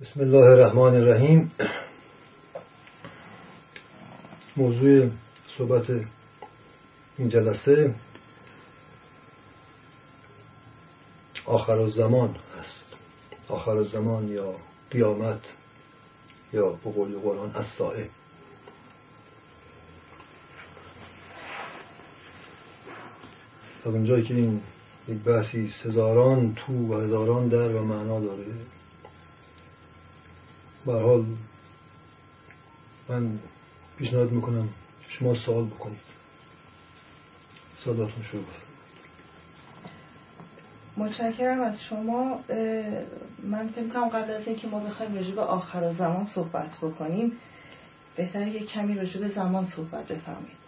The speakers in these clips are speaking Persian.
بسم الله الرحمن الرحیم. موضوع صحبت این جلسه آخر زمان است آخر زمان یا قیامت یا به قول قرآن از سائه از اونجایی که این یک بحثی هزاران تو و هزاران در و معنا داره. حال من پیشنهاد می‌کنم شما سوال بکنید. سوالاتون شروع متشکرم از شما. من فکر کنم قبل از اینکه ما بخوایم راجع به آخر زمان صحبت بکنیم بهتره یک کمی راجع به زمان صحبت بفرمایید.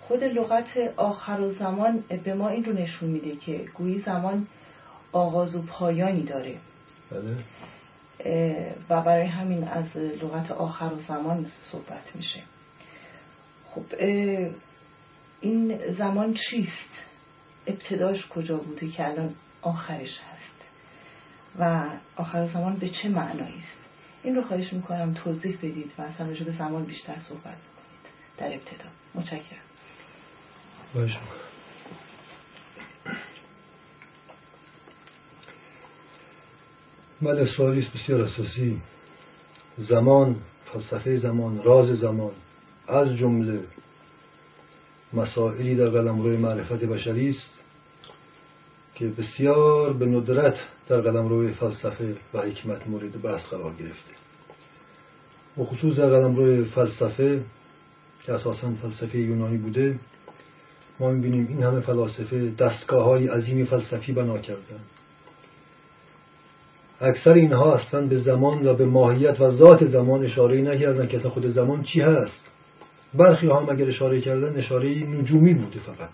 خود لغت آخر و زمان به ما این رو نشون میده که گویی زمان آغاز و پایانی داره. بله. و برای همین از لغت آخر و زمان صحبت میشه. خب این زمان چیست؟ ابتداش کجا بوده که الان آخرش هست؟ و آخر زمان به چه معنایی است؟ این رو خواهش می‌کنم توضیح بدید و اصلا به زمان بیشتر صحبت بکنید. در ابتدا. متشکرم. باشه بله سوالی بسیار اساسی. زمان فلسفه زمان راز زمان از جمله مسائلی در قلمرو معرفت بشری است که بسیار به ندرت در قلمرو فلسفه و حکمت مورد بحث قرار گرفته. و خصوص در قلمرو فلسفه که اساسا فلسفه یونانی بوده ما می‌بینیم این همه فلاسفه دستگاه های عظیمی فلسفی بنا کردن. اکثر اینها اصلا به زمان و به ماهیت و ذات زمان اشاره نکردن که اصلا خود زمان چی هست. برخی هم اگر اشاره کردن اشاره نجومی بوده فقط.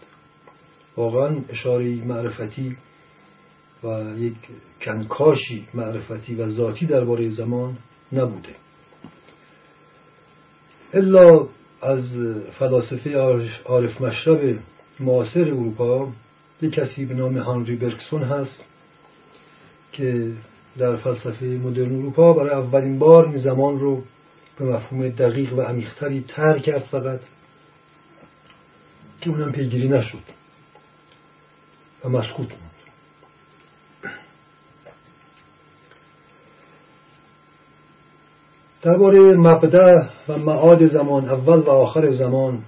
واقعا اشاره معرفتی و یک کنکاشی معرفتی و ذاتی درباره زمان نبوده. الا از فلاسفه عارف مشرب معاصر اروپا یک کسی به نام هانری برکسون هست که در فلسفه مدرن اروپا برای اولین بار این زمان رو به مفهوم دقیق و عمیقتری تر کرد فقط که اونم پیگیری نشد و مسکوت موند. درباره مبدع و معاد زمان اول و آخر زمان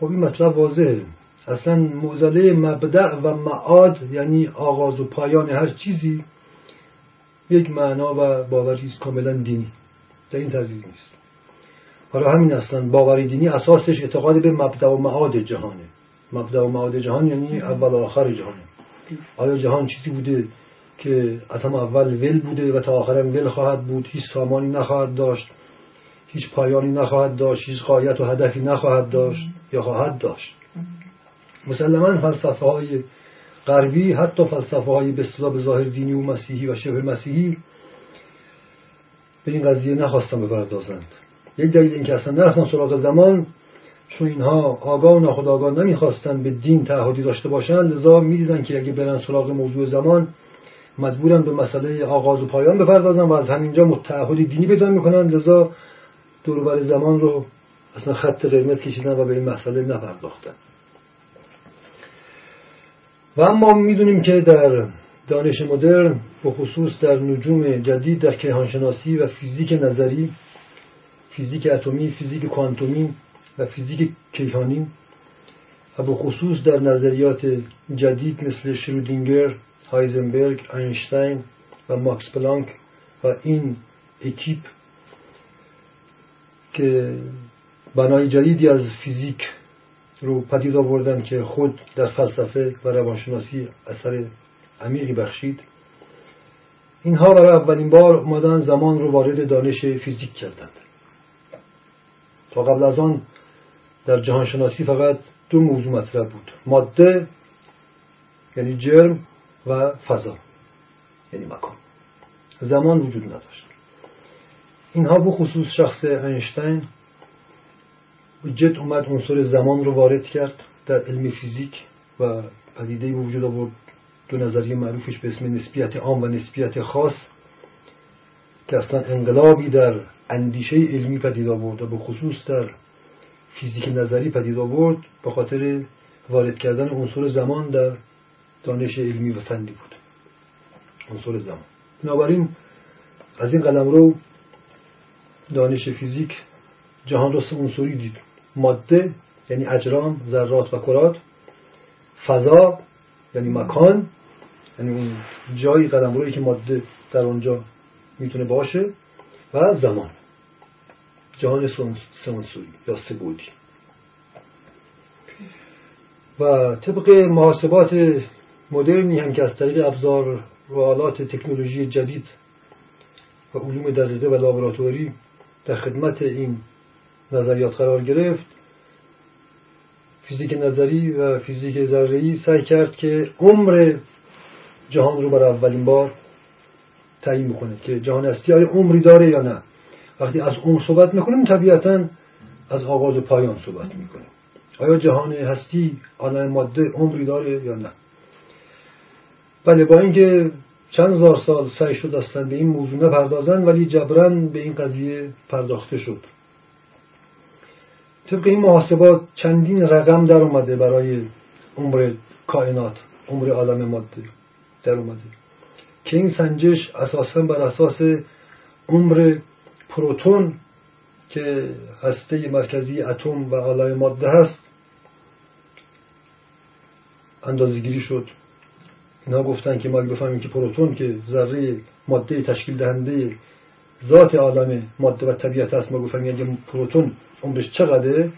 خب این مطلب واضحه. اصلا معضله مبدع و معاد یعنی آغاز و پایان هر چیزی یک معنا و باوری است کاملا دینی. در این تردید نیست. حالا همین اصلا باوری دینی اساسش اعتقاد به مبدع و معاد جهانه. مبدع و معاد جهان یعنی اول و آخر جهانه. آیا جهان چیزی بوده که از هم اول ول بوده و تا آخرم ول خواهد بود؟ هیچ سامانی نخواهد داشت. هیچ پایانی نخواهد داشت. هیچ قایت و هدفی نخواهد داشت یا خواهد داشت. مسلما فلسفه های غربی حتی فلسفه های به اصطلاح به ظاهر دینی و مسیحی و شبه مسیحی به این قضیه نخواستن بپردازند. یک دلیل اینکه اصلا نرفتن سراغ زمان چون اینها آگاه و ناخودآگاه نمی‌خواستن به دین تعهدی داشته باشند لذا می‌دیدن که اگه برن سراغ موضوع زمان مجبورن به مسئله آغاز و پایان بپردازن و از همینجا متعهدی دینی پیدا می‌کنن لذا دوربر زمان رو اصلا خط قرمز کشیدن و به این مسئله نپرداختن. و اما می‌دونیم که در دانش مدرن به خصوص در نجوم جدید در کیهانشناسی و فیزیک نظری فیزیک اتمی فیزیک کوانتومی و فیزیک کیهانی و به خصوص در نظریات جدید مثل شرودینگر هایزنبرگ اینشتین و ماکس پلانک و این اکیپ که بنای جدیدی از فیزیک رو پدید آوردن که خود در فلسفه و روانشناسی اثر عمیقی بخشید. اینها برای اولین بار اومدن زمان رو وارد دانش فیزیک کردند. تا قبل از آن در جهانشناسی فقط دو موضوع مطرح بود ماده یعنی جرم و فضا یعنی مکان. زمان وجود نداشت. اینها به خصوص شخص اینشتین جد اومد عنصر زمان رو وارد کرد در علم فیزیک و پدیده وجود آورد دو نظریه معروفش به اسم نسبیت عام و نسبیت خاص که اصلا انقلابی در اندیشه علمی پدید آورد و به خصوص در فیزیک نظری پدید آورد به خاطر وارد کردن عنصر زمان در دانش علمی و فنی بود. عنصر زمان. بنابراین از این قلم رو دانش فیزیک جهان را عنصری دید. ماده یعنی اجرام ذرات و کرات. فضا یعنی مکان. یعنی اون جایی قدم که ماده در اونجا می‌تونه باشه. و زمان. جهان سمانسوری یا سبودی. و طبق محاسبات مدرنی هم که از طریق ابزار و آلات تکنولوژی جدید و علوم دقیقه و لابراتوری در خدمت این نظریات قرار گرفت. فیزیک نظری و فیزیک ذره‌ای سعی کرد که عمر جهان رو برای اولین بار تعیین می‌کنه که جهان هستی آیا عمری داره یا نه. وقتی از عمر صحبت می‌کنیم طبیعتا از آغاز و پایان صحبت می‌کنیم. آیا جهان هستی عالم ماده عمری داره یا نه؟ بله با اینکه چند هزار سال سعی شد اصلا به این موضوع نپردازن ولی جبران به این قضیه پرداخته شد. طبق این محاسبات چندین رقم در اومده برای عمر کائنات عمر عالم ماده در اومده. که این سنجش اساسا بر اساس عمر پروتون که هسته مرکزی اتم و عالم ماده هست اندازگیری شد. اینا گفتن که ما بفهمیم که پروتون که ذره ماده تشکیل دهنده ذات عالم ماده و طبیعت هست ما گفتم اگه پروتون عمرش چقدره؟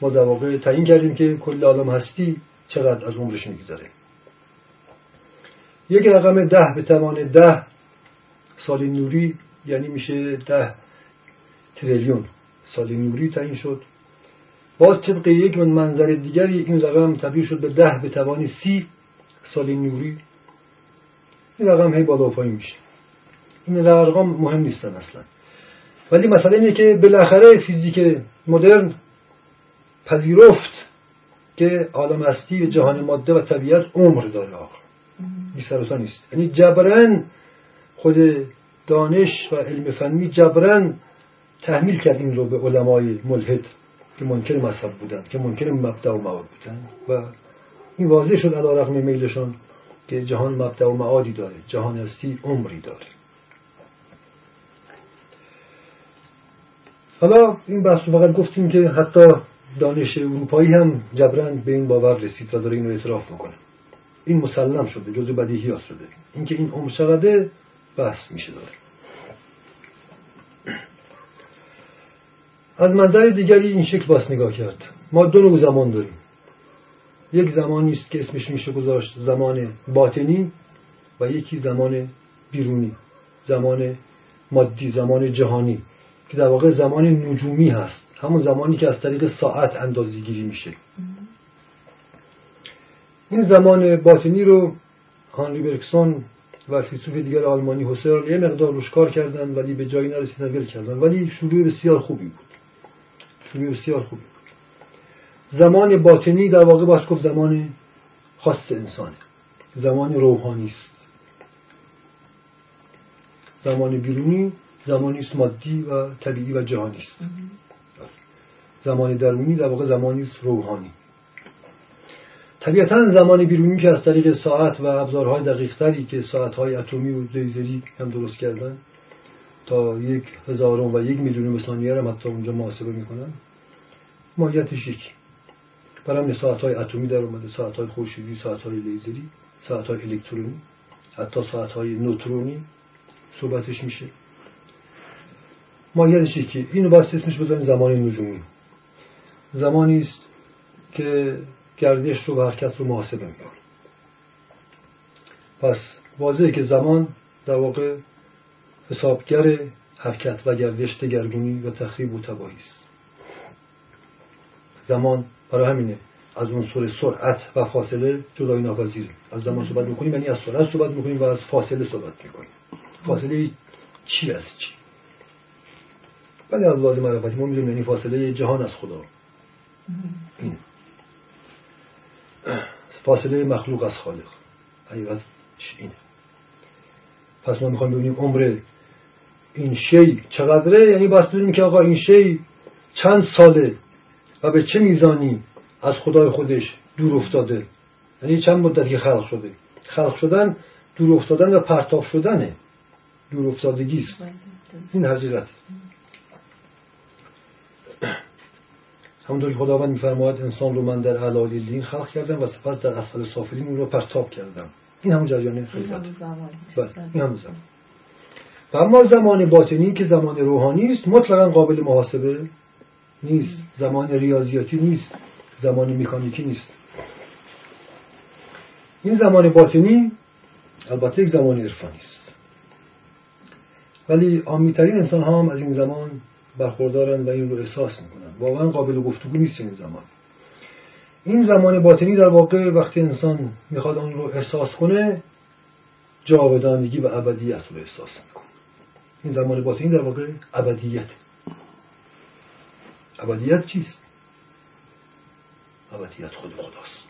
ما در واقع تعیین کردیم که کل عالم هستی چقدر از عمرش میگذره. یک رقم ده به توان ده سال نوری یعنی میشه ده تریلیون سال نوری تعیین شد. باز طبق یک منظر دیگری این رقم تبدیل شد به ده به توان سی سال نوری. این رقم هی بالا پایین میشه. این ارقام مهم نیستن اصلا. ولی مسئله اینه که بالاخره فیزیک مدرن پذیرفت که عالم هستی و جهان ماده و طبیعت عمر داره آقا. بی نیست. یعنی جبران خود دانش و علم فنی جبران تحمیل کرد این رو به علمای ملحد که ممکن مذهب بودن که ممکن مبدع و معاد بودن. و این واضح شد علا رقم میلشان که جهان مبدع و معادی داره جهان هستی عمری داره. حالا این بحث فقط گفتیم که حتی دانش اروپایی هم جبران به این باور رسید و داره اینو اعتراف می‌کنه این مسلم شده جزء بدیهیات شده. اینکه این عمر چقدر بحث میشه داره. از منظر دیگری این شکل باس نگاه کرد. ما دو نوع زمان داریم. یک زمانی است که اسمش میشه گذاشت زمان باطنی و یکی زمان بیرونی زمان مادی زمان جهانی. که در واقع زمان نجومی هست. همون زمانی که از طریق ساعت اندازی گیری میشه. این زمان باطنی رو هانری برکسون و فیلسوف دیگر آلمانی هوسرل یه مقدار روش کار کردن ولی به جایی نرسیدن ول کردن. ولی شروع بسیار خوبی بود. شروع بسیار خوبی بود. زمان باطنی در واقع باش گفت زمان خاص انسانه. زمان روحانی است. زمان بیرونی زمانی است مادی و طبیعی و جهانی است. زمان درونی در واقع زمانی است روحانی. طبیعتا زمان بیرونی که از طریق ساعت و ابزارهای دقیقتری که ساعتهای اتمی و لیزری هم درست کردن تا یک هزارم و یک میلیون ثانیه هم حتی اونجا محاسبه می‌کنن ماهیتش یکی برای ساعت های اتمی در اومده ساعت های خورشیدی ساعت های لیزری ساعت های الکترونی حتی ساعت های نوترونی صحبتش میشه. ماهیتش یکی اینو باید اسمش بزنیم زمان نجومی. زمانی است که گردش رو و حرکت رو محاسبه می‌کنه. پس واضحه که زمان در واقع حسابگر حرکت و گردش دگرگونی و تخریب و تباهی است. زمان برای همینه از عنصر سرعت و فاصله جدایی ناپذیره. از زمان صحبت می‌کنیم یعنی از سرعت صحبت می‌کنیم و از فاصله صحبت می‌کنیم. فاصله چی از چی؟ ولی از لازم معرفتی ما می‌دونیم یعنی فاصله جهان از خدا. اینه فاصله مخلوق از خالق. حقیقت اینه پس ما می‌خوایم ببینیم عمر این شی چقدره؟ یعنی باید بدونیم که آقا این شی چند ساله و به چه میزانی از خدای خودش دور افتاده؟ یعنی چند مدتی خلق شده؟ خلق شدن دور افتادن و پرتاب شدنه. دور افتادگی است. این حقیقت. همونطور که خداوند میفرماید انسان رو من در علال خلق کردم و سپس در اسفل سافلین رو پرتاب کردم. این همون جریان خلقت بله این همون زمان. و اما زمان باطنی که زمان روحانی است مطلقا قابل محاسبه نیست. زمان ریاضیاتی نیست. زمان میکانیکی نیست. این زمان باطنی البته یک زمان عرفانی است. ولی عامیترین انسان ها هم از این زمان برخوردارن و این رو احساس می‌کنن. واقعا قابل گفتگو نیست این زمان. این زمان باطنی در واقع وقتی انسان می‌خواد آن رو احساس کنه جاودانگی و ابدیت رو احساس می‌کنه. این زمان باطنی در واقع ابدیت. ابدیت چیست؟ ابدیت خود خداست.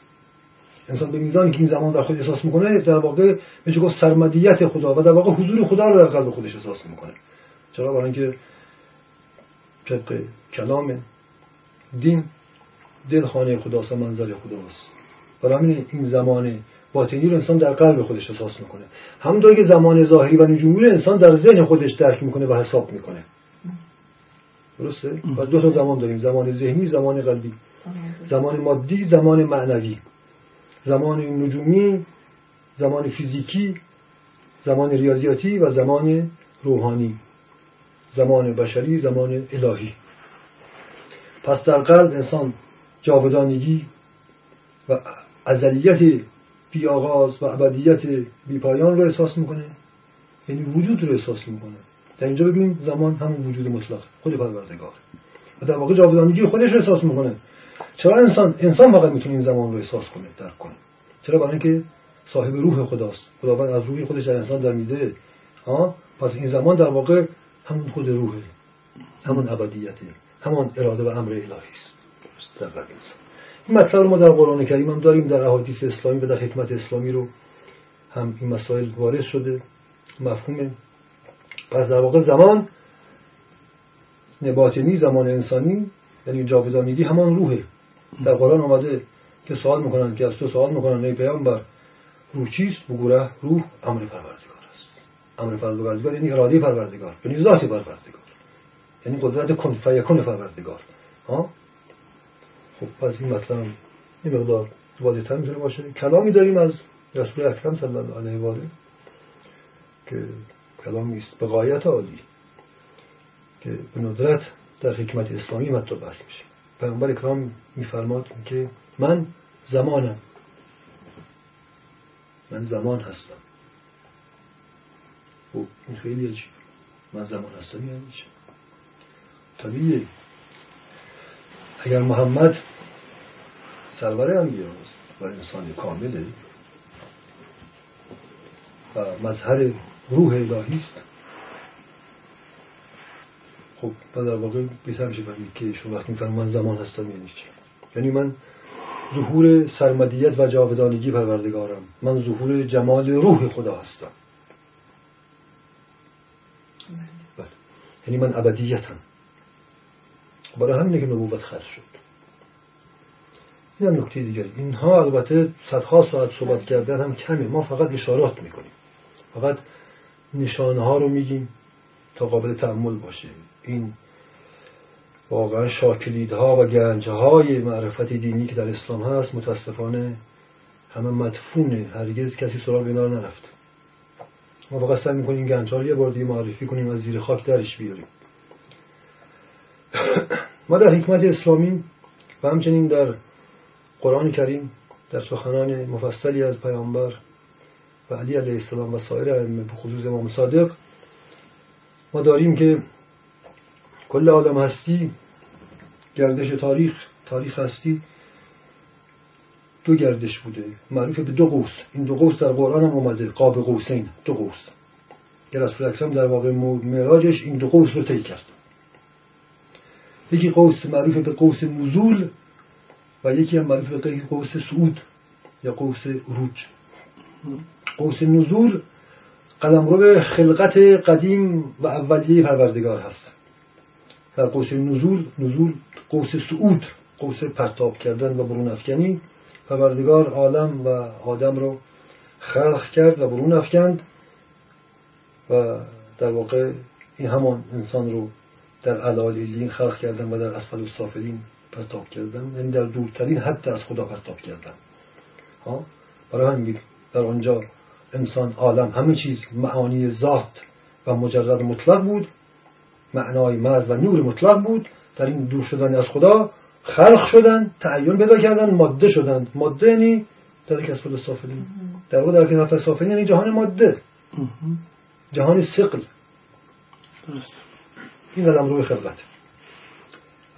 انسان به میزانی که این زمان در خود احساس می‌کنه در واقع میشه گفت سرمدیت خدا و در واقع حضور خدا رو در قلب خودش احساس می‌کنه. چرا؟ برای اینکه طبق کلام دین دل خانه خداست و منزل خداست برای همین این زمان باطنی رو انسان در قلب خودش احساس می‌کنه. همونطور که زمان ظاهری و نجومی رو انسان در ذهن خودش درک می‌کنه و حساب می‌کنه. درسته؟ و دو تا زمان داریم. زمان ذهنی زمان قلبی. زمان مادی زمان معنوی. زمان نجومی زمان فیزیکی زمان ریاضیاتی و زمان روحانی. زمان بشری زمان الهی. پس در قلب انسان جاودانگی و ازلیت بی آغاز و ابدیت بی پایان رو احساس می‌کنه. یعنی وجود رو احساس می‌کنه. در اینجا ببینیم زمان همون وجود مطلق. خود پروردگار. و در واقع جاودانگی خودش رو احساس می‌کنه. چرا انسان انسان فقط می‌تونه این زمان رو احساس کنه درک کنه؟ چرا؟ برای اینکه صاحب روح خداست. خداوند از روحی خودش در انسان در میده. ها پس این زمان در واقع همون خود روحه. همون ابدیته همون اراده و امر الهی است. در این مطلب رو ما در قرآن کریم هم داریم در احادیث اسلامی و در حکمت اسلامی رو هم این مسائل وارد شده. مفهومه پس در واقع زمان نباتنی زمان انسانی یعنی جاودانگی همان روحه. در قرآن آمده که سوال می‌کنن که از تو سوال می‌کنن ای پیامبر روح چیست؟ بگوره روح امر پروردگار. امر پروردگار یعنی اراده پروردگار یعنی ذات پروردگار یعنی قدرت کن فیکون پروردگار. ها؟ خب پس این مطلب این مقدار واضح‌تر می‌تونه باشه. کلامی داریم از رسول اکرم صلی الله علیه و آله که کلامی است به غایت عالی که به ندرت در حکمت اسلامی مطلب بحث میشه. پیامبر اکرام میفرماد که من زمانم. من زمان هستم. خب این خیلی عجیب من زمان هستم یعنی چه طبیعیه اگر محمد سرور انبیا و انسان کامله و مظهر روح الهی است. خب در واقع بهتر میشه که شما وقتی من زمان هستم یعنی چی؟ یعنی من ظهور سرمدیت و جاودانگی پروردگارم. من ظهور جمال روح خدا هستم. بله. یعنی من ابدیتم. برای همینه که نبوت خرج شد. این هم نکته دیگری اینها البته صدها ساعت صحبت کردن هم کمه. ما فقط اشارات می‌کنیم. فقط نشانه ها رو میگیم تا قابل تعمل باشه. این واقعا شاکلیدها و گنجهای معرفت دینی که در اسلام هست متاسفانه همه مدفونه هرگز کسی سراغ اینا نرفت ما سعی می‌کنیم این گنج یه بار دیگه معرفی کنیم از زیر خاک درش بیاریم. ما در حکمت اسلامی و همچنین در قرآن کریم در سخنان مفصلی از پیامبر و علی علیه السلام و سایر ائمه به خصوص امام صادق ما داریم که کل عالم هستی گردش تاریخ تاریخ هستی دو گردش بوده. معروف به دو قوس. این دو قوس در قرآن هم اومده. قاب قوسین. دو قوس. که رسول اکرم در واقع معراجش این دو قوس رو طی کرد. یکی قوس معروف به قوس نزول و یکی هم معروف به قوس سعود یا قوس روج. قوس نزول قلمرو خلقت قدیم و اولیه پروردگار هست. در قوس نزول نزول قوس سعود قوس پرتاب کردن و برون افکنی. پروردگار عالم و آدم رو خلق کرد و برون افکند و در واقع این همان انسان رو در علایلین خلق کردن و در اسفل السافلین پرتاب کردن یعنی در دورترین حتی از خدا پرتاب کردن. ها؟ برای همین در آنجا انسان عالم همه چیز معانی ذات و مجرد مطلق بود معنای مرز و نور مطلق بود. در این دور شدن از خدا خلق شدن تعین پیدا کردن ماده شدند ماده یعنی در کسب السافلین در واقع در کسب السافلین یعنی جهان ماده. جهان سقل درست. این قدم روی خلقت.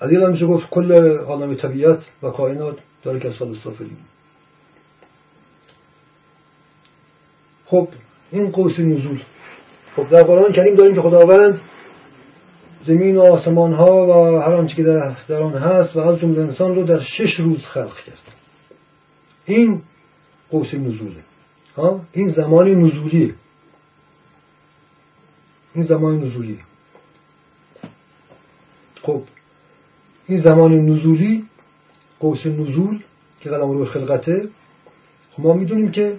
از این میشه گفت کل عالم طبیعت و کائنات که اصال السافلین خب این قوس نزول. خب در قرآن کریم داریم که خداوند زمین و آسمان ها و هر آنچه که در, آن هست و از جمله انسان رو در شش روز خلق کرد. این قوس نزوله. ها؟ این زمان نزولی. این زمان نزولی. خب این زمان نزولی قوس نزول که قلم روی خلقته خب ما می‌دونیم که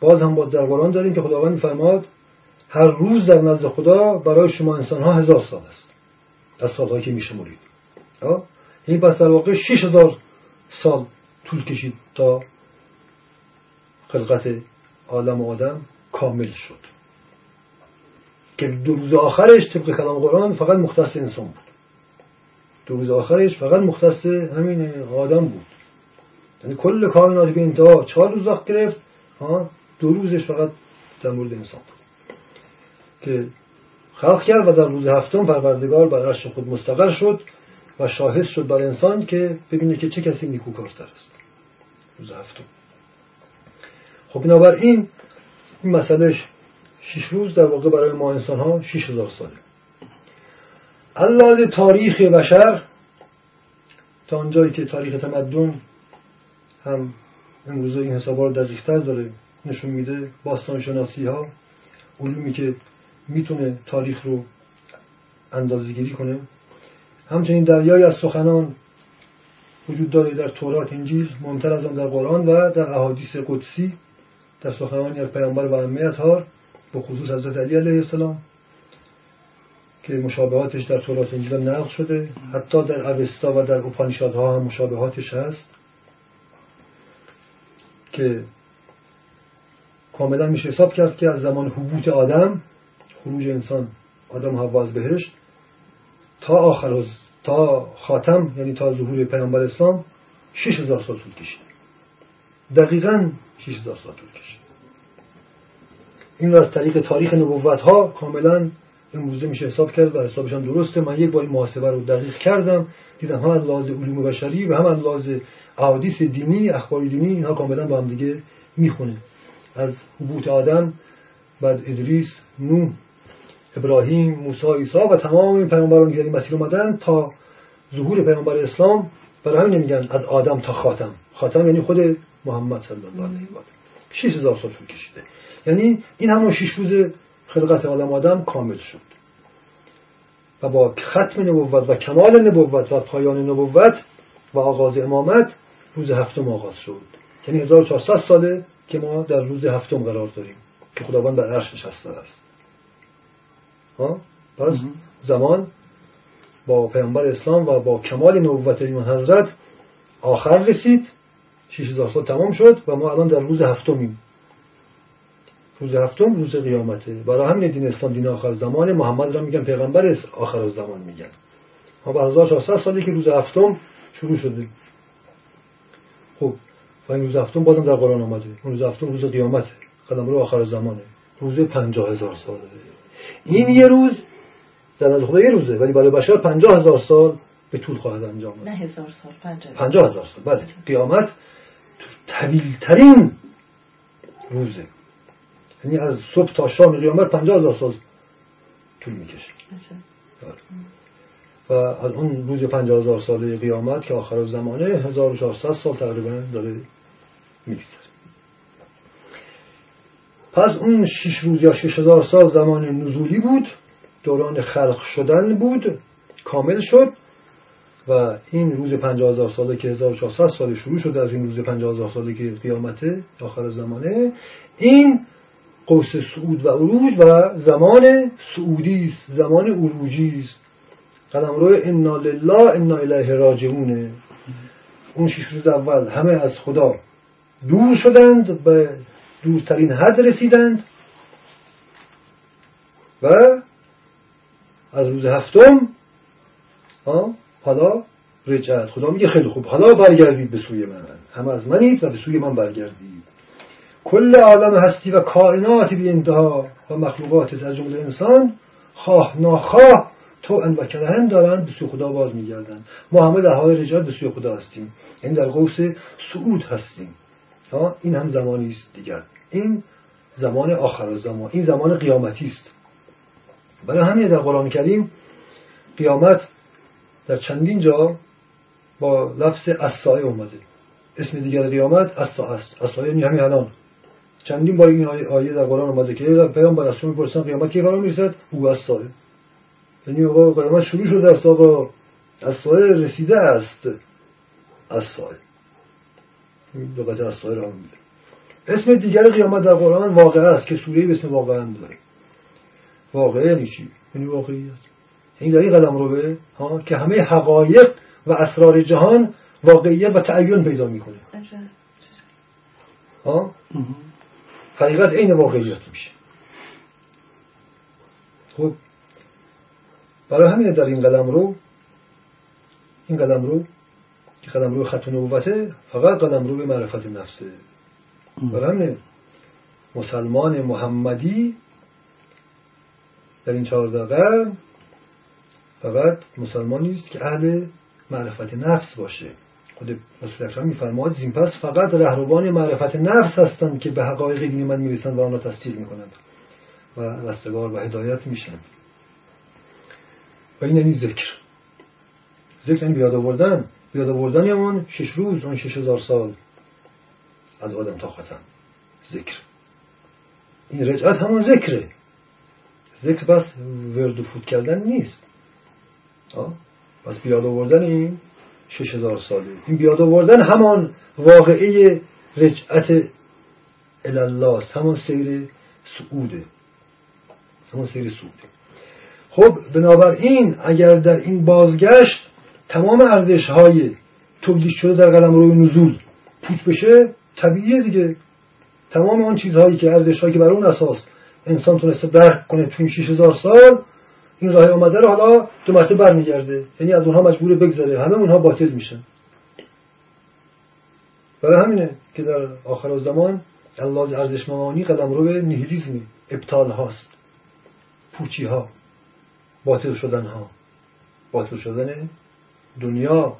باز هم با در قرآن داریم که خداوند میفرماد هر روز در نزد خدا برای شما انسان ها هزار سال است. از سالهایی که میشمرید این پس در واقع شیش هزار سال طول کشید تا خلقت عالم آدم کامل شد. که دو روز آخرش طبق کلام قرآن فقط مختص انسان بود. دو روز آخرش فقط مختص همین آدم بود. یعنی کل کائنات به انتها چهار روز وقت گرفت دو روزش فقط در مورد انسان بود. که خلق کرد و در روز هفتم پروردگار بر عرش خود مستقر شد و شاهد شد بر انسان که ببینه که چه کسی نیکوکارتر است. روز هفتم. خب بنابراین این مسئله شش روز در واقع برای ما انسان ها شش هزار ساله. اللاز تاریخ بشر تا آنجایی که تاریخ تمدن هم امروز این حسابا رو دقیقتر داره نشون میده باستان شناسی ها علومی که می‌تونه تاریخ رو اندازه گیری کنه. همچنین دریای از سخنان وجود داره در تورات انجیل مهمتر از آن در قرآن و در احادیث قدسی در سخنانی از پیامبر و امه اطهار به خصوص حضرت علی علیه السلام که مشابهاتش در تورات انجیل نقل شده. حتی در اوستا و در ها هم مشابهاتش هست که کاملا میشه حساب کرد که از زمان حبوط آدم خروج انسان آدم حوا از بهشت تا آخر تا خاتم یعنی تا ظهور پیامبر اسلام 6000 سال طول کشید. دقیقا 6000 سال طول کشید. این از طریق تاریخ نبوت ها کاملا امروزه میشه حساب کرد و حسابش هم درسته. من یک بار این محاسبه رو دقیق کردم. دیدم هم از لحاظ علوم بشری و هم از لحاظ احادیث دینی اخبار دینی اینها کاملا با هم دیگه می‌خونه. از حبوط آدم بعد ادریس نوح ابراهیم موسی عیسی و تمام این پیامبرانی که در این مسیر اومدن تا ظهور پیامبر اسلام برای همین نمیگن از آدم تا خاتم. خاتم یعنی خود محمد صلی الله علیه و آله. هزار سال طول کشیده. یعنی این همون شش روز خلقت عالم آدم کامل شد. و با ختم نبوت و کمال نبوت و پایان نبوت و آغاز امامت روز هفتم آغاز شد. یعنی 1400 ساله که ما در روز هفتم قرار داریم. که خداوند بر عرش نشسته است. پس زمان با پیامبر اسلام و با کمال نبوت ایمان حضرت آخر رسید. 6000 سال تمام شد و ما الان در روز هفتمیم. روز هفتم روز قیامته. برای همین دین اسلام دین آخر زمان محمد را میگن پیغمبر آخر زمان میگن. ما به 1400 سالی که روز هفتم شروع شده. خب و این روز هفتم بازم در قرآن آمده. روز هفتم روز قیامته. قدم رو آخر زمانه. روز پنجاه هزار ساله. این یه روز در نزد خدا یه روزه ولی برای بشر پنجاه هزار سال به طول خواهد انجام نه هزار سال پنجاه هزار سال. بله قیامت طویل ترین روزه. یعنی از صبح تا شام قیامت پنجاه هزار سال طول می‌کشه. بله. و از اون روز پنجاه هزار ساله قیامت که آخر زمانه 1400 سال تقریبا داره میگذره. پس اون شش روز یا شش هزار سال زمان نزولی بود دوران خلق شدن بود کامل شد و این روز پنجاه هزار ساله که 1400 سال شروع شده از این روز پنجاه هزار ساله که قیامته آخر زمانه. این قوس سعود و عروج و زمان سعودی است زمان عروجی است. قدم روی انا لله انا الیه راجعونه اون شش روز اول همه از خدا دور شدند به دورترین حد رسیدند و از روز هفتم حالا رجعت. خدا میگه خیلی خوب. حالا برگردید به سوی من. همه از منید و به سوی من برگردید. کل عالم هستی و کائنات بی انتها و مخلوقات از جمله انسان خواه ناخواه تو ان و کرهن دارن به سوی خدا باز میگردن ما همه در حال رجعت به سوی خدا هستیم. این در قوس سعود هستیم. این هم زمانی است. دیگر. این زمان آخر زمان. این زمان قیامتی است. برای همین در قرآن کریم قیامت در چندین جا با لفظ اسای اومده. اسم دیگر قیامت اسا است. اسا یعنی همین الان. چندین بار این آیه در قرآن اومده که پیامبر از شما می‌پرسن قیامت کی قرار می‌رسد؟ او اسای یعنی آقا قیامت شروع شده است آقا. رسیده است. اسای لغت اسای را میده اسم دیگر قیامت در قرآن واقعه است که سوره به اسم واقعا داره واقعه یعنی چی؟ یعنی واقعیت. این در این قدم رو ها؟ که همه حقایق و اسرار جهان واقعیت و تعین پیدا می‌کنه. ها؟ حقیقت عین واقعیت میشه. خب برای همین در این قدم رو این قدم رو که قدم رو خط نبوته فقط قدم رو به معرفت نفسه. برای همین مسلمان محمدی در این چهارده قرن فقط مسلمانی است که اهل معرفت نفس باشه. خود رسول اکرم میفرماد این پس فقط رهروان معرفت نفس هستند که به حقایق دین من می‌رسند و آن را تصدیق می‌کنند و رستگار و هدایت میشن و این یعنی ذکر. ذکر یعنی بیاد آوردن. بیاد آوردن اون شش روز اون شش هزار سال از آدم تا ختم ذکر. این رجعت همون ذکره. ذکر بس ورد و فوت کردن نیست. پس بیاد آوردن این شش هزار ساله. این بیاد آوردن همان واقعه رجعت الله همان سیر سعوده. همان سیر سعوده. خب بنابراین اگر در این بازگشت تمام ارزش های تولید شده در قلم روی نزول پوچ بشه طبیعیه دیگه. تمام اون چیزهایی که ارزش هایی که بر اون اساس انسان تونسته درک کنه تو این 6000 سال این راه آمده رو حالا دو مرتبه برمیگرده. یعنی از اونها مجبور بگذره. همه اونها باطل میشن. برای همینه که در آخر زمان الله ارزش معانی قدم رو به نیهیلیزمی ابطال هاست. پوچی ها باطل شدن ها باطل شدن دنیا.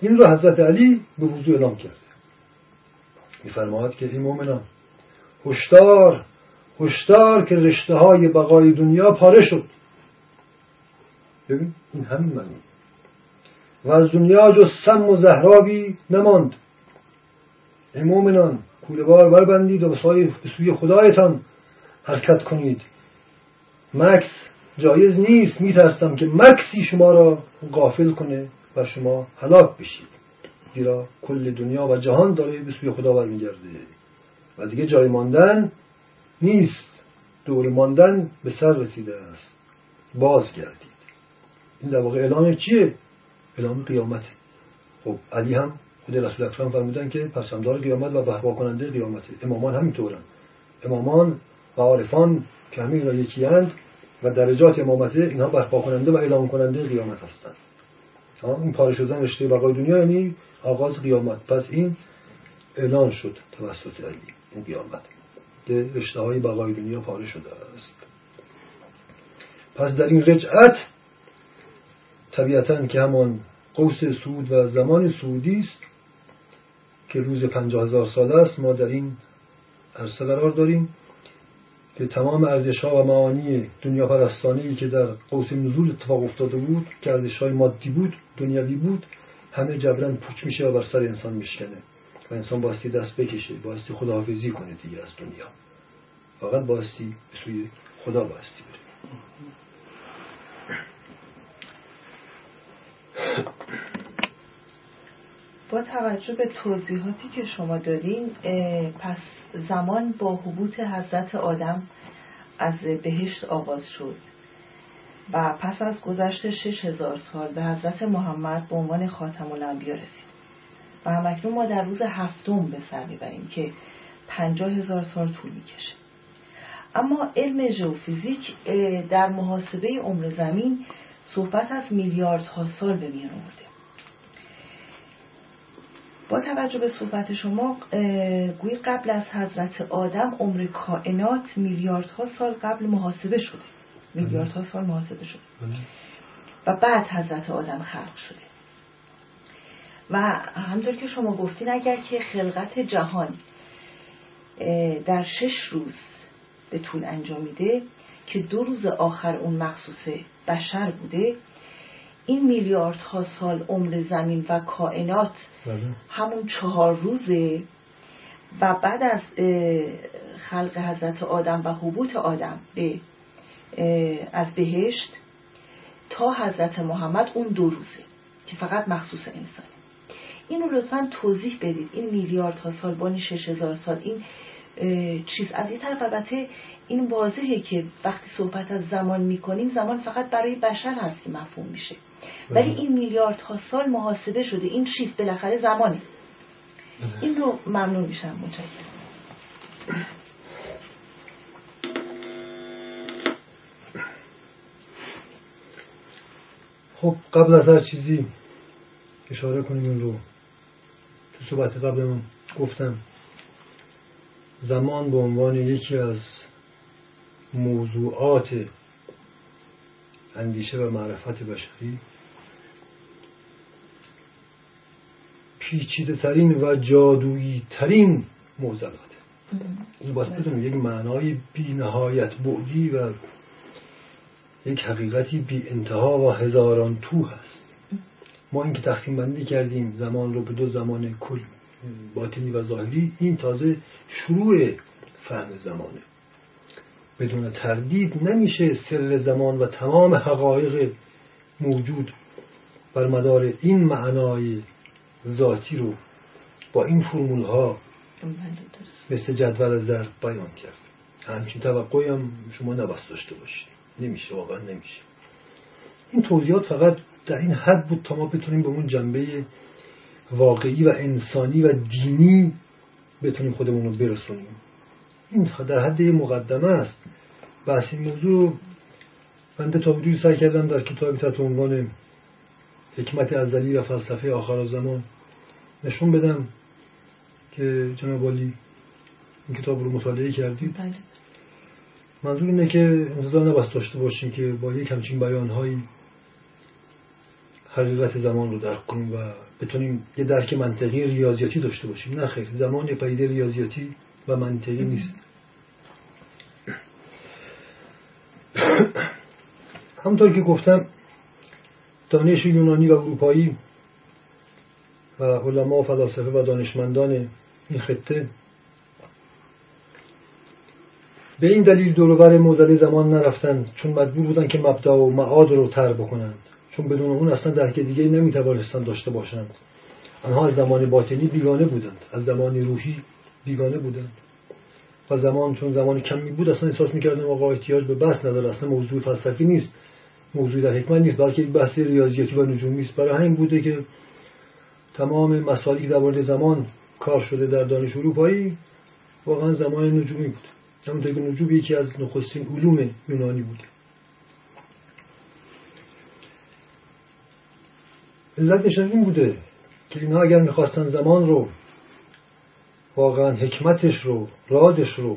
این رو حضرت علی به وضوع اعلام کرده. میفرماید که این مؤمنان هشدار هشدار که رشته های بقای دنیا پاره شد. ببین این همین معنی. و از دنیا جز سم و زهرابی نماند. ای مؤمنان کوله بار بربندید و به سوی خدایتان حرکت کنید. مکس جایز نیست. میترستم که مکسی شما را غافل کنه و شما هلاک بشید. زیرا کل دنیا و جهان داره به سوی خدا برمیگرده. و دیگه جای ماندن نیست. دور ماندن به سر رسیده است. باز گردید این در واقع اعلام چیه؟ اعلام قیامت. خب علی هم خود رسول اکرم فرمودن که پسندار قیامت و بهوا کننده قیامته. امامان همینطورن. امامان و عارفان که همه اینا یکی و درجات امامته اینها برپا کننده و اعلام کننده قیامت هستند. این پاره شدن رشته بقای دنیا یعنی آغاز قیامت. پس این اعلان شد توسط علی این قیامت که رشته های بقای دنیا پاره شده است. پس در این رجعت طبیعتا که همان قوس سعود و زمان سعودی است که روز پنجاه هزار سال است ما در این عرصه قرار داریم. که تمام ارزش ها و معانی دنیا پرستانی که در قوس نزول اتفاق افتاده بود که ارزش های مادی بود دنیوی بود همه جبران پوچ میشه و بر سر انسان میشکنه و انسان باستی دست بکشه باستی خداحافظی کنه دیگه از دنیا. فقط باستی به سوی خدا باستی بریم با توجه به توضیحاتی که شما دارین پس زمان با حبوط حضرت آدم از بهشت آغاز شد. و پس از گذشت شش هزار سال به حضرت محمد به عنوان خاتم الانبیا رسید. و همکنون ما در روز هفتم به سر می‌بریم که پنجاه هزار سال طول می‌کشه. اما علم ژئوفیزیک در محاسبه عمر زمین صحبت از میلیاردها سال به میان با توجه به صحبت شما گویی قبل از حضرت آدم عمر کائنات میلیاردها سال قبل محاسبه شده. میلیاردها سال محاسبه شده. و بعد حضرت آدم خلق شده. و همطور که شما گفتین اگر که خلقت جهان در شش روز به طول انجامیده که دو روز آخر اون مخصوص بشر بوده این میلیاردها سال عمر زمین و کائنات بله. همون چهار روزه و بعد از خلق حضرت آدم و حبوط آدم به از بهشت تا حضرت محمد اون دو روزه که فقط مخصوص انسانه اینو لطفا توضیح بدید این میلیاردها سال بانی شش هزار سال این چیز. از این طرف البته این واضحه که وقتی صحبت از زمان می‌کنیم زمان فقط برای بشر هستی مفهوم میشه. ولی این میلیاردها سال محاسبه شده. این چیز بالاخره زمانه. این رو ممنون میشم متشکرم. خب قبل از هر چیزی اشاره کنیم این رو. تو صحبت قبل گفتم. زمان به عنوان یکی از موضوعات اندیشه و معرفت بشری پیچیده ترین و جادویی ترین موزلاته این باید بدونیم یک معنای بی نهایت بعدی و یک حقیقتی بی انتها و هزاران تو هست. ما اینکه تقسیم بندی کردیم زمان رو به دو زمان کل باطنی و ظاهری این تازه شروع فهم زمانه. بدون تردید نمیشه سر زمان و تمام حقایق موجود بر مدار این معنای ذاتی رو با این فرمول ها مثل جدول ضرب بیان کرد. همچین توقعی هم شما نبست داشته باشید. نمیشه واقعا نمیشه. این توضیحات فقط در این حد بود تا ما بتونیم به اون جنبه واقعی و انسانی و دینی بتونیم خودمون رو برسونیم. این در حد یه مقدمه است. بحث این موضوع بنده تا بودوی سعی کردم در کتابی تحت عنوان حکمت ازلی و فلسفه آخر زمان نشون بدم که جناب والی این کتاب رو مطالعه کردید. بله. منظور اینه که انتظار نبست داشته باشیم که با یک همچین بیانهایی حقیقت زمان رو درک کنیم و بتونیم یه درک منطقی ریاضیاتی داشته باشیم. نه خیر زمان پیده ریاضیاتی و منطقی نیست. همونطور که گفتم دانش یونانی و اروپایی و علما و فلاسفه و دانشمندان این خطه به این دلیل دوروبر موزل زمان نرفتند چون مجبور بودن که مبدا و معاد رو تر بکنند. چون بدون اون اصلا درک دیگه نمی‌توانستند داشته باشند. آنها از زمان باطنی بیگانه بودند. از زمان روحی بیگانه بودند. و زمان چون زمان کمی بود اصلا احساس می‌کردن آقا احتیاج به بحث نداره. اصلا موضوع فلسفی نیست. موضوع در حکمت نیست بلکه یک بحث ریاضیاتی و نجومی است. برای همین بوده که تمام مسائلی در زمان کار شده در دانش اروپایی واقعا زمان نجومی بود. همونطور که نجوم یکی از نخستین علوم یونانی بوده علتش این بوده که اینها اگر می‌خواستن زمان رو واقعا حکمتش رو رادش رو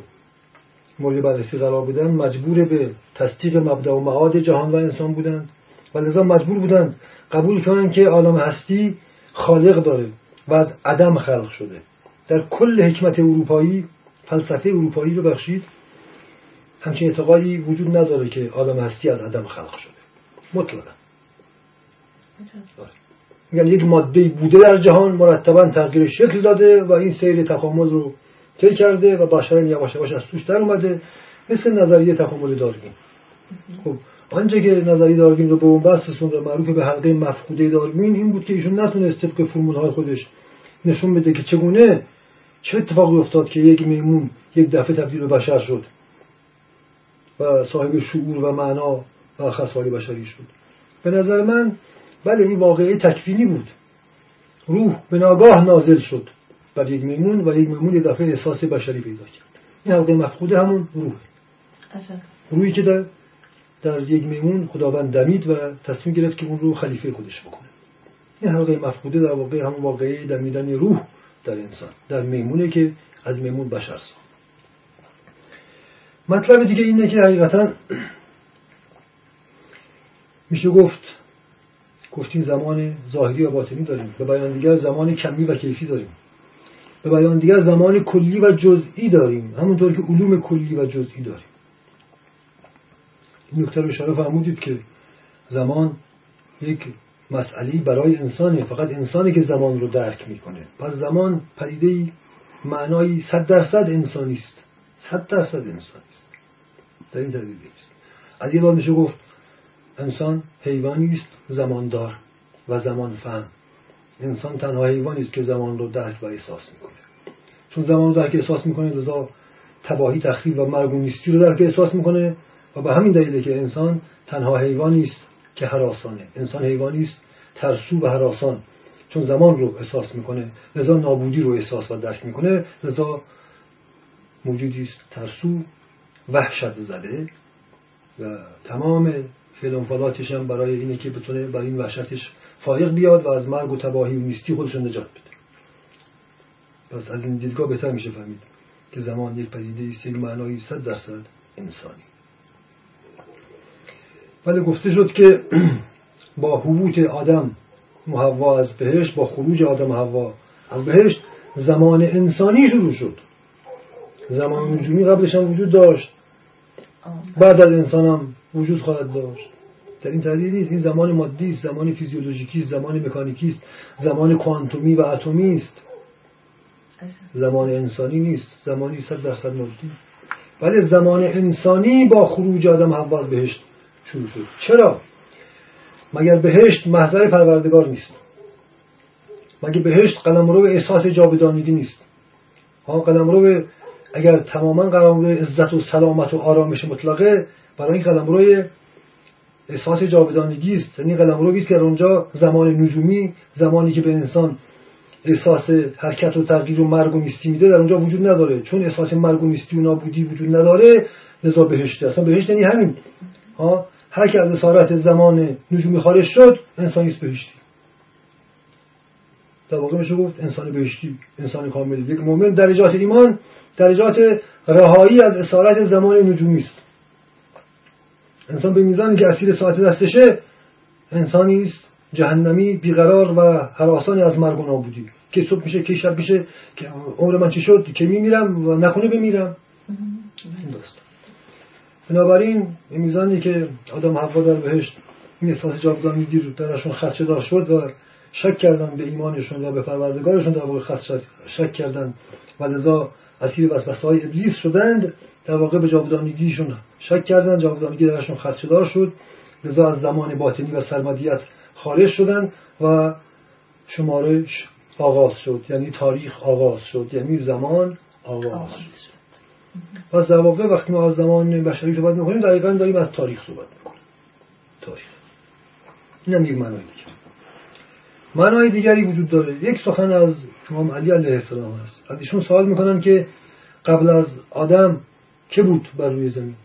مورد بررسی قرار بدن مجبور به تصدیق مبدا و معاد جهان و انسان بودند. و لذا مجبور بودند قبول کنند که عالم هستی خالق داره و از عدم خلق شده. در کل حکمت اروپایی فلسفه اروپایی رو بخشید همچین اعتقادی وجود نداره که عالم هستی از عدم خلق شده. مطلقا. میگن یک ماده بوده در جهان مرتبا تغییر شکل داده و این سیر تکامل رو طی کرده و بشر یواش یواش از توش در اومده. مثل نظریه تکامل داروین. خب آنچه که نظریه داروین رو به اون بست و معروف به حلقه مفقوده داروین این بود که ایشون نتونست طبق فرمول های خودش نشون بده که چگونه چه اتفاقی افتاد که یک میمون یک دفعه تبدیل به بشر شد و صاحب شعور و معنا و خصال بشری شد. به نظر من بله این واقعه تکفینی بود. روح به ناگاه نازل شد. بر یک میمون و یک میمون یک دفعه احساس بشری پیدا کرد. این حلقه مفقوده همون روح. روحی که در, در یک میمون خداوند دمید و تصمیم گرفت که اون رو خلیفه خودش بکنه. این حلقه مفقوده در واقع همون واقعه دمیدن روح در انسان در میمونه که از میمون بشر ساخت. مطلب دیگه اینه که حقیقتا میشه گفت گفتیم زمان ظاهری و باطنی داریم. به بیان دیگر زمان کمی و کیفی داریم. به بیان دیگر زمان کلی و جزئی داریم. همونطور که علوم کلی و جزئی داریم. این نکته رو اشاره فرمودید که زمان یک مسئله برای انسانه. فقط انسانی که زمان رو درک می‌کنه. پس زمان پدیده معنایی صد درصد انسانی است. صد درصد انسانی است. در این تدریج. است از یه میشه گفت انسان حیوانی است زماندار و زمان فهم. انسان تنها حیوانی است که زمان رو درک و احساس می‌کنه. چون زمان رو درک احساس می‌کنه لذا تباهی تخریب و مرگ و نیستی رو درک احساس می‌کنه و به همین دلیله که انسان تنها حیوانی است که حراسانه. انسان حیوانی است ترسو و حراسان. چون زمان رو احساس می‌کنه لذا نابودی رو احساس و درک می‌کنه لذا موجودی است ترسو وحشت زده و تمام فعل هم برای اینه که بتونه برای این وحشتش فایق بیاد و از مرگ و تباهی و نیستی خودش نجات بده. پس از این دیدگاه بهتر میشه فهمید که زمان یک پدیده است یک معنایی صد درصد انسانی. ولی گفته شد که با حبوط آدم و از بهشت با خروج آدم حوا از بهشت زمان انسانی شروع شد. زمان نجومی قبلش هم وجود داشت. بعد از انسان هم وجود خواهد داشت. در این نیست. این زمان مادی است زمان فیزیولوژیکی است زمان مکانیکی است زمان کوانتومی و اتمی است. زمان انسانی نیست. زمانی صد درصد مادی. ولی زمان انسانی با خروج آدم حوا بهشت شروع شد. چرا؟ مگر بهشت محضر پروردگار نیست. مگر بهشت قلمرو احساس جاودانگی نیست. ها قلمرو اگر تماما قلمرو عزت و سلامت و آرامش مطلقه برای این قلمرو احساس جاودانگی است. یعنی قلمرو است که اونجا زمان نجومی زمانی که به انسان احساس حرکت و تغییر و مرگ و نیستی میده در اونجا وجود نداره. چون احساس مرگ و نیستی و نابودی وجود نداره لذا بهشته اصلا بهشت یعنی همین. ها؟ هر که از اسارت زمان نجومی خارج شد انسانی است بهشتی. در واقع میشه گفت انسان بهشتی انسان کامل. یک مؤمن درجات ایمان درجات رهایی از اسارت زمان نجومی است. انسان به میزانی که اسیر ساعت دستشه انسانی است جهنمی بیقرار و حراسانی از مرگ و نابودی که صبح میشه که شب میشه که عمر من چی شد که میمیرم و نکنه بمیرم. این دوست بنابراین به میزانی که آدم حوا در بهشت این احساس جاودانگی درشون خدشه دار شد و شک کردن به ایمانشون و به پروردگارشون در واقع شک کردن. و لذا اسیر وسوسه های ابلیس شدند. در واقع به جاودانگیشون شک کردن. جاودانگی درشون خدشه دار شد. لذا از زمان باطنی و سرمدیت خارج شدن و شمارش آغاز شد. یعنی تاریخ آغاز شد. یعنی زمان آغاز شد. پس در واقع وقتی ما از زمان بشری صحبت می‌کنیم دقیقا داریم از تاریخ صحبت می‌کنیم. تاریخ. این هم یک معنای دیگر معنای دیگری وجود داره. یک سخن از امام علی علیه السلام هست از ایشون سوال می‌کنن که قبل از آدم که بود بر روی زمین؟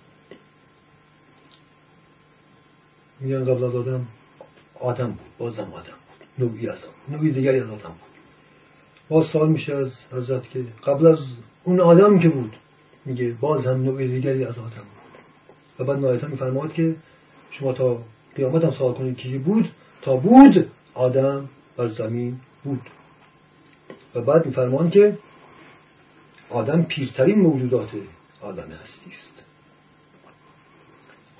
میگن قبل از آدم آدم بود بازم آدم بود. نوعی از آدم نوعی دیگری از آدم بود. باز سوال میشه از حضرت که قبل از اون آدم که بود میگه باز هم نوع دیگری از آدم بود. و بعد نهایتا میفرماد که شما تا قیامت هم سوال کنید که بود تا بود آدم بر زمین بود. و بعد میفرمان که آدم پیرترین موجودات آدم هستی است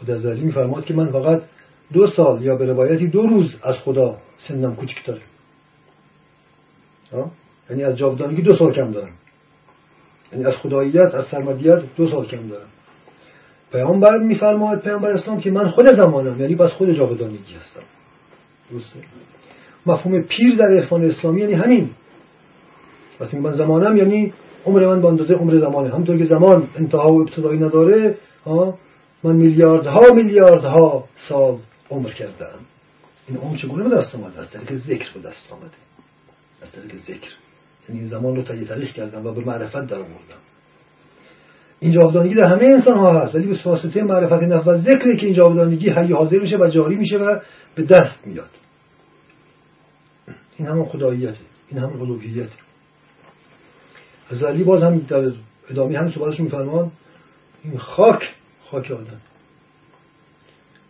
خدا عزیزی میفرماد که من فقط دو سال یا به روایتی دو روز از خدا سنم کوچک داره یعنی از جاودانگی دو سال کم دارم. یعنی از خداییت از سرمدیت دو سال کم دارم. پیامبر میفرماید پیامبر اسلام که من خود زمانم یعنی بس خود جاودانگی هستم. درسته؟ مفهوم پیر در عرفان اسلامی یعنی همین. وقتی من زمانم یعنی عمر من به اندازه عمر زمانه. همونطور که زمان انتها و ابتدایی نداره ها من میلیاردها میلیاردها سال عمر کردم. این عمر چگونه به دست آمده؟ از طریق ذکر به دست آمده. از طریق ذکر. یعنی این زمان رو تهیه تاریخ کردم و به معرفت در آوردم. این جاودانگی در همه انسان ها هست ولی به واسطه معرفت نفس و ذکری که این جاودانگی حی حاضر میشه و جاری میشه و به دست میاد. این همون خداییته. این همون الوهیته. از علی باز هم در ادامه هم صحبتش میفرمان این خاک خاک آدم.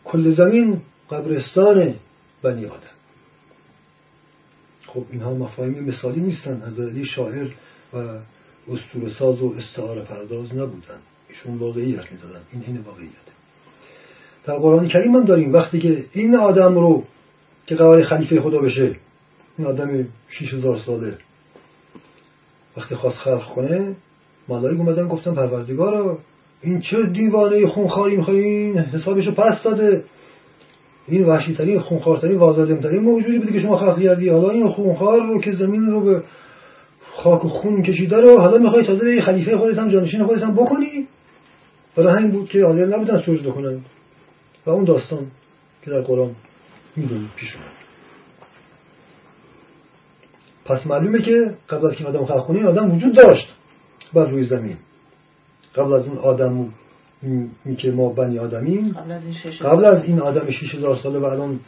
کل زمین قبرستان بنی آدم. خب اینها مفاهیم مثالی نیستن. از علی شاعر و اسطوره ساز و استعاره پرداز نبودن. ایشون واقعیت می‌دادن. این این واقعیت. در قرآن کریم هم داریم. وقتی که این آدم رو که قرار خلیفه خدا بشه این آدم 6000 ساله وقتی خواست خلق کنه ملائک اومدن گفتن پروردگارا این چه دیوانه خونخواری میخوایی حسابشو پس داده. این وحشی ترین خونخوارترین وازدم ترین موجودی بوده که شما خلق کردی. حالا این خونخوار رو که زمین رو به خاک و خون کشیده رو حالا می‌خوای تازه به خلیفه خودت هم جانشین خودت هم بکنی؟ برای همین بود که حالا نبودن سجده کنن. و اون داستان که در قرآن می‌دونید پیش اومد. پس معلومه که قبل از که آدم خلق کنه آدم وجود داشت بر روی زمین. قبل از اون آدم می که ما بنی آدمیم قبل از این آدم 6000 ساله و الان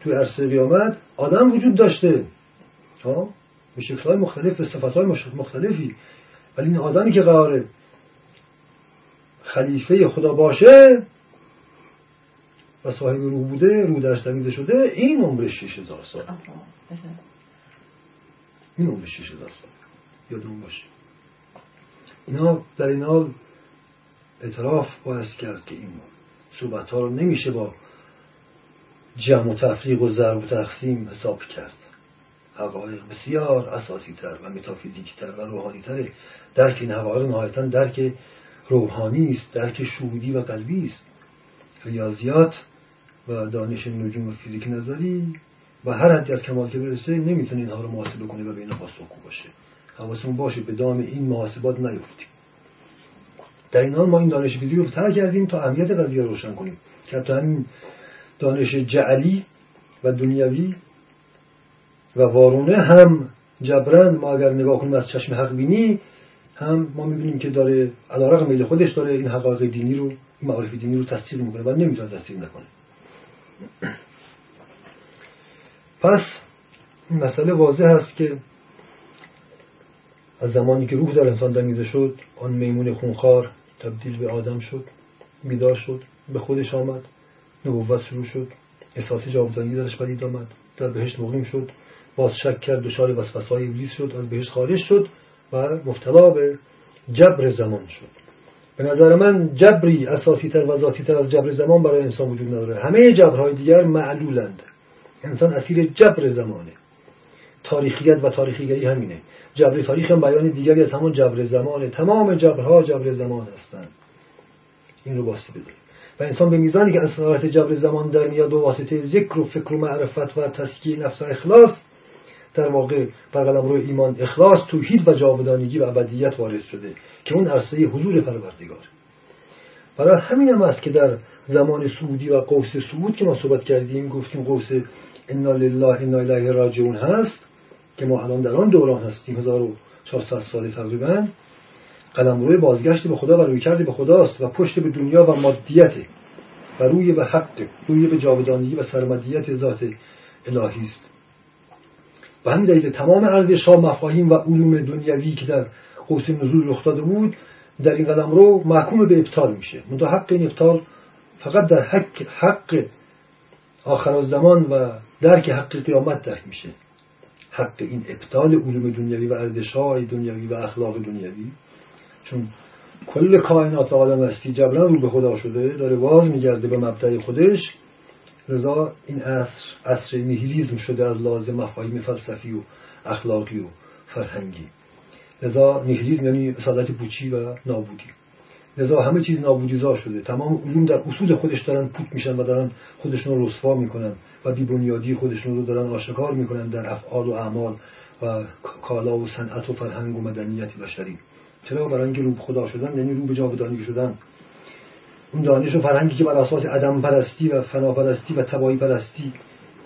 توی عرصه قیامت آدم وجود داشته. ها به شکلهای مختلف به صفتهای مختلفی. ولی این آدمی که قراره خلیفه خدا باشه و صاحب روح بوده روح درش شده این عمرش 6000 سال این عمر 6000 سال یادمون باشه. اینا در این حال اعتراف باید کرد که این صحبت ها رو نمیشه با جمع و تفریق و ضرب و تقسیم حساب کرد. حقایق بسیار اساسی تر و متافیزیکی تر و روحانی تره درک این حقایق نهایتا درک روحانی است درک شهودی و قلبی است. ریاضیات و دانش نجوم و فیزیک نظری و هر حدی از کمال که برسه نمی‌تونه اینها رو محاسبه کنه و به اینها پاسخگو باشه. حواسمون باشه به دام این محاسبات نیفتیم. در این حال ما این دانش فیزیک رو تر کردیم تا اهمیت قضیه روشن کنیم. که تا همین دانش جعلی و دنیوی و وارونه هم جبران ما اگر نگاه کنیم از چشم حق بینی هم ما می‌بینیم که داره علیرغم میل خودش داره این حقایق دینی رو این معارف دینی رو تصدیق می‌کنه و نمی‌تونه تصدیق نکنه. پس این مسئله واضح است که از زمانی که روح در انسان دمیده شد آن میمون خونخوار تبدیل به آدم شد بیدار شد به خودش آمد نبوت شروع شد احساس جاودانی درش پدید آمد در بهشت مقیم شد باز شک کرد دچار وسوسه‌های ابلیس شد از بهشت خارج شد و مبتلا به جبر زمان شد. به نظر من جبری اساسی تر و ذاتی تر از جبر زمان برای انسان وجود نداره. همه جبرهای دیگر معلولند. انسان اسیر جبر زمانه. تاریخیت و تاریخیگری همینه. جبر تاریخ هم بیان دیگری از همون جبر زمانه. تمام جبرها جبر زمان هستند. این رو باستی بدید و انسان به میزانی که از جبر زمان در میاد و واسطه ذکر و فکر و معرفت و تسکیه نفس و اخلاص در واقع بر قلم روی ایمان اخلاص توحید و جاودانگی و ابدیت وارد شده که اون عرصه حضور پروردگار. برای همین هم است که در زمان سعودی و قوس سعود که ما صحبت کردیم گفتیم قوس انا لله انا الیه راجعون هست که ما الان در آن دوران هستیم. 1400 سال تقریبا. قلم روی بازگشت به خدا و روی کرده به خداست و پشت به دنیا و مادیت و روی به حق روی به جاودانگی و سرمدیت ذات الهی است. و همین دلیل تمام ارزش ها مفاهیم و علوم دنیوی که در قوس نزول رخ داده بود در این قلم رو محکوم به ابطال میشه. منتها حق این ابطال فقط در حق, حق آخر زمان و درک حق قیامت درک میشه. حق این ابطال علوم دنیوی و ارزش های دنیوی و اخلاق دنیوی. چون کل کائنات و عالم هستی جبران رو به خدا شده داره باز میگرده به مبدع خودش. لذا این عصر عصر نیهیلیزم شده از لازم مفاهیم فلسفی و اخلاقی و فرهنگی. لذا نیهیلیزم یعنی اصالت پوچی و نابودی. لذا همه چیز نابودیزار شده. تمام علوم در اصول خودش دارن پوک میشن و دارن خودشون رو رسوا می‌کنن و بیبنیادی خودشون رو دارن آشکار می‌کنن در افعال و اعمال و کالا و صنعت و فرهنگ و مدنیت بشری. چرا؟ برای اینکه رو خدا شدن یعنی رو به جاودانی شدن. اون دانش و فرهنگی که بر اساس عدم پرستی و فنا پرستی و تبایی پرستی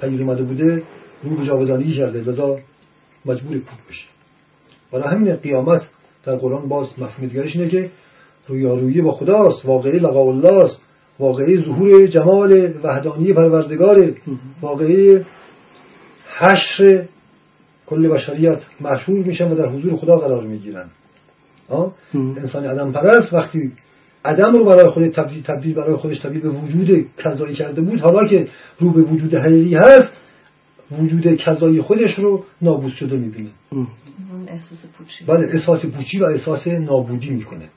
پدید اومده بوده رو به جاودانی کرده. لذا مجبور پوک بشه. برای همین قیامت در قرآن باز مفهوم دیگرش اینه که رویارویی با خداست واقعی لقاء الله است واقعی ظهور جمال وحدانی پروردگار واقعی حشر کل بشریت مشهور میشن و در حضور خدا قرار می‌گیرن. انسان عدم پرست وقتی عدم رو برای خود تبدیل, تبدیل برای خودش تبدیل به وجود کذایی کرده بود حالا که رو به وجود حقیقی هست وجود کذایی خودش رو نابود شده می‌بینه. بله احساس پوچی و احساس نابودی می‌کنه.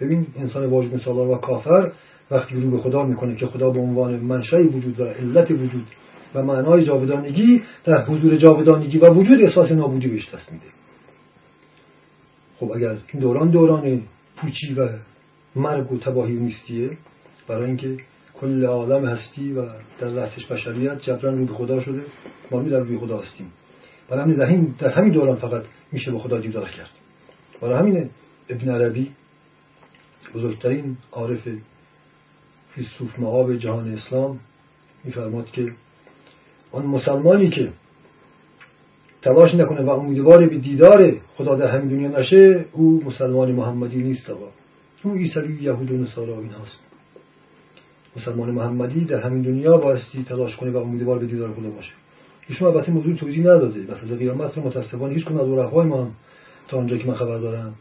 ببین انسان واجب سالار و کافر وقتی رو به خدا می‌کنه که خدا به عنوان منشأ وجود و علت وجود و معنای جاودانگی در حضور جاودانگی و وجود احساس نابودی بهش دست میده. خب اگر این دوران دوران پوچی و مرگ و تباهی و نیستیه برای اینکه کل عالم هستی و در دستش بشریت جبران رو به خدا شده ما می در روی خدا هستیم. برای همین, در همین دوران فقط میشه به خدا دیدار کرد. برای همین ابن عربی بزرگترین عارف فیلسوف معاب جهان اسلام میفرماد که آن مسلمانی که تلاش نکنه و امیدوار به دیدار خدا در همین دنیا نشه او مسلمان محمدی نیست آقا. او عیسوی یهود و نصارا این هست مسلمان محمدی در همین دنیا بایستی تلاش کنه و امیدوار به دیدار خدا باشه. ایشون البته موضوع توضیح نداده. مثلا قیامت رو متاسفانه هیچ از رفای ما تا آنجا که من خبر دارم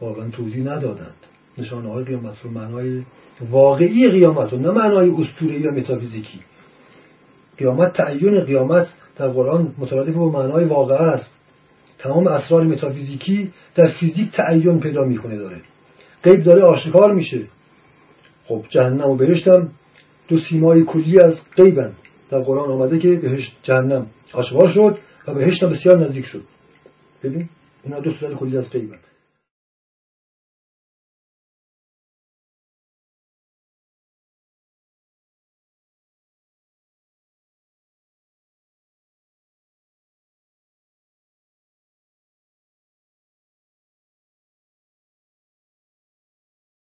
واقعا توضیح ندادند. نشانه های قیامت رو معنای واقعی قیامت رو نه معنای اسطوره‌ای و متافیزیکی. قیامت تعین قیامت در قرآن مترادف با معنای واقع است. تمام اسرار متافیزیکی در فیزیک تعین پیدا می‌کنه داره. غیب داره آشکار میشه. خب جهنم و بهشتم. دو سیمای کلی از غیبن. در قرآن آمده که بهشت جهنم آشکار شد و بهشت بسیار نزدیک شد. ببین اینا دو صورت کلی از غیبن.